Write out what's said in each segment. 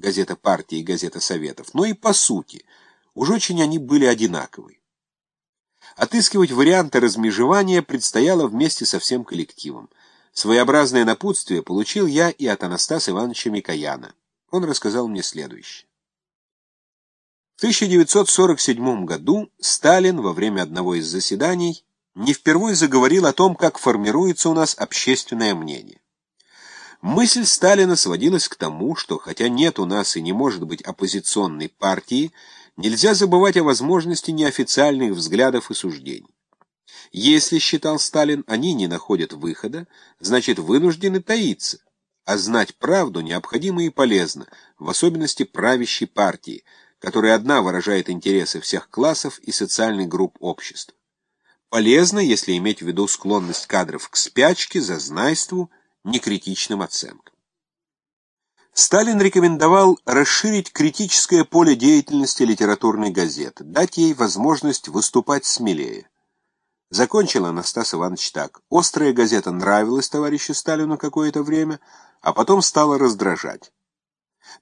газета партии и газета Советов, но и по сути. Уж очень они были одинаковы. Отыскивать варианты размежевания предстояло вместе со всем коллективом. Своеобразное напутствие получил я и от Анастаса Ивановича Микояна. Он рассказал мне следующее. В 1947 году Сталин во время одного из заседаний не впервые заговорил о том, как формируется у нас общественное мнение. Мысль Сталина сводилась к тому, что хотя нет у нас и не может быть оппозиционной партии, нельзя забывать о возможности неофициальных взглядов и суждений. Если, считал Сталин, они не находят выхода, значит вынуждены таиться, а знать правду необходимо и полезно, в особенности правящей партии, которая одна выражает интересы всех классов и социальных групп общества. Полезно, если иметь в виду склонность кадров к спячке, зазнайству, некритичным оценкам. Сталин рекомендовал расширить критическое поле деятельности литературной газеты, дать ей возможность выступать смелее. Закончил Анастас Иванович так. Острая газета нравилась товарищу Сталину какое-то время, а потом стала раздражать.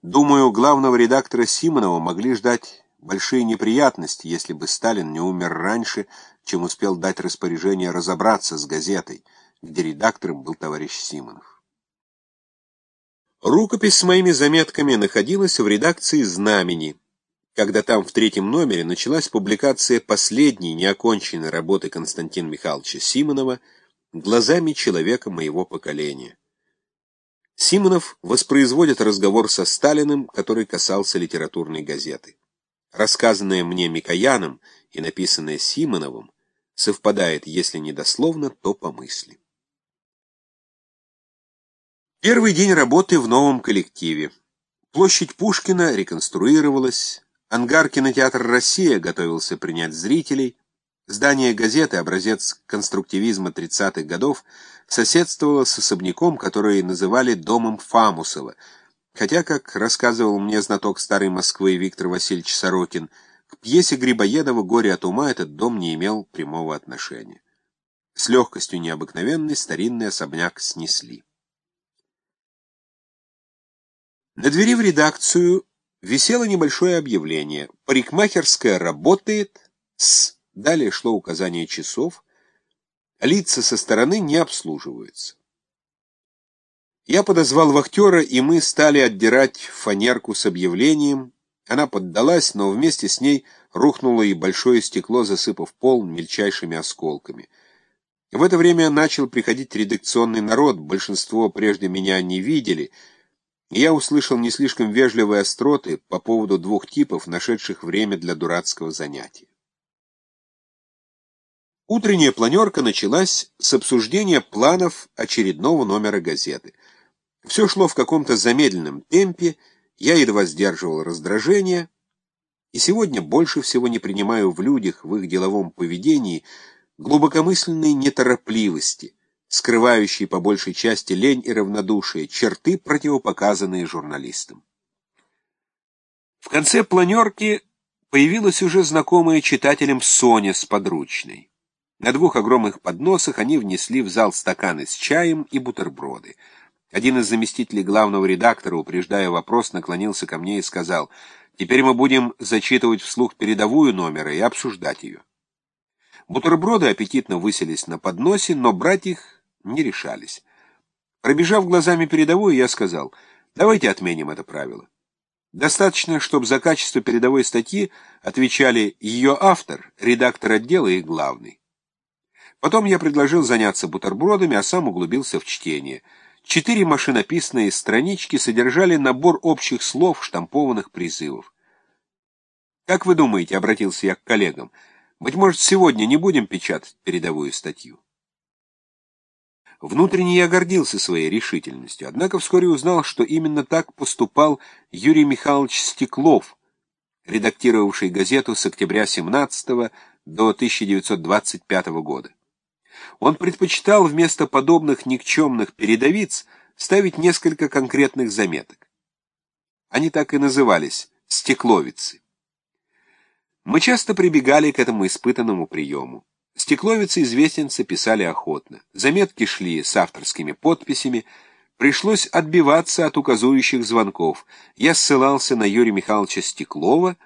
Думаю, главного редактора Симонова могли ждать большие неприятности, если бы Сталин не умер раньше, чем успел дать распоряжение разобраться с газетой, где редактором был товарищ Симонов. Рукопись с моими заметками находилась в редакции «Знамени», когда там в третьем номере началась публикация последней неоконченной работы Константина Михайловича Симонова «Глазами человека моего поколения». Симонов воспроизводит разговор со Сталиным, который касался литературной газеты. Рассказанное мне Микояном и написанное Симоновым совпадает, если не дословно, то по мысли. Первый день работы в новом коллективе. Площадь Пушкина реконструировалась, ангар кинотеатр «Россия» готовился принять зрителей, здание газеты, образец конструктивизма 30-х годов, соседствовало с особняком, который называли «домом Фамусова», хотя, как рассказывал мне знаток старой Москвы Виктор Васильевич Сорокин, к пьесе Грибоедова «Горе от ума» этот дом не имел прямого отношения. С легкостью необыкновенной старинный особняк снесли. На двери в редакцию висело небольшое объявление. Парикмахерская работает с... Далее шло указание часов. Лица со стороны не обслуживаются. Я подозвал вахтера, и мы стали отдирать фанерку с объявлением. Она поддалась, но вместе с ней рухнуло и большое стекло, засыпав пол мельчайшими осколками. В это время начал приходить редакционный народ, большинство прежде меня не видели — я услышал не слишком вежливые остроты по поводу двух типов, нашедших время для дурацкого занятия. Утренняя планерка началась с обсуждения планов очередного номера газеты. Все шло в каком-то замедленном темпе, я едва сдерживал раздражение, и сегодня больше всего не принимаю в людях, в их деловом поведении, глубокомысленной неторопливости, скрывающий по большей части лень и равнодушие, черты, противопоказанные журналистам. В конце планерки появилась уже знакомая читателям Соня с подручной. На двух огромных подносах они внесли в зал стаканы с чаем и бутерброды. Один из заместителей главного редактора, упреждая вопрос, наклонился ко мне и сказал, «Теперь мы будем зачитывать вслух передовую номера и обсуждать ее». Бутерброды аппетитно выселись на подносе, но брать их не решались. Пробежав глазами передовую, я сказал, давайте отменим это правило. Достаточно, чтобы за качество передовой статьи отвечали ее автор, редактор отдела и главный. Потом я предложил заняться бутербродами, а сам углубился в чтение. Четыре машинописные странички содержали набор общих слов, штампованных призывов. «Как вы думаете?» — обратился я к коллегам. «Быть может, сегодня не будем печатать передовую статью?» Внутренне я гордился своей решительностью, однако вскоре узнал, что именно так поступал Юрий Михайлович Стеклов, редактировавший газету с октября 17 до 1925 года. Он предпочитал вместо подобных никчемных передовиц ставить несколько конкретных заметок. Они так и назывались «стекловицы». Мы часто прибегали к этому испытанному приему. Стекловицы известенцы писали охотно. Заметки шли с авторскими подписями, Пришлось отбиваться от указующих звонков. Я ссылался на Юрия Михайловича Стеклова,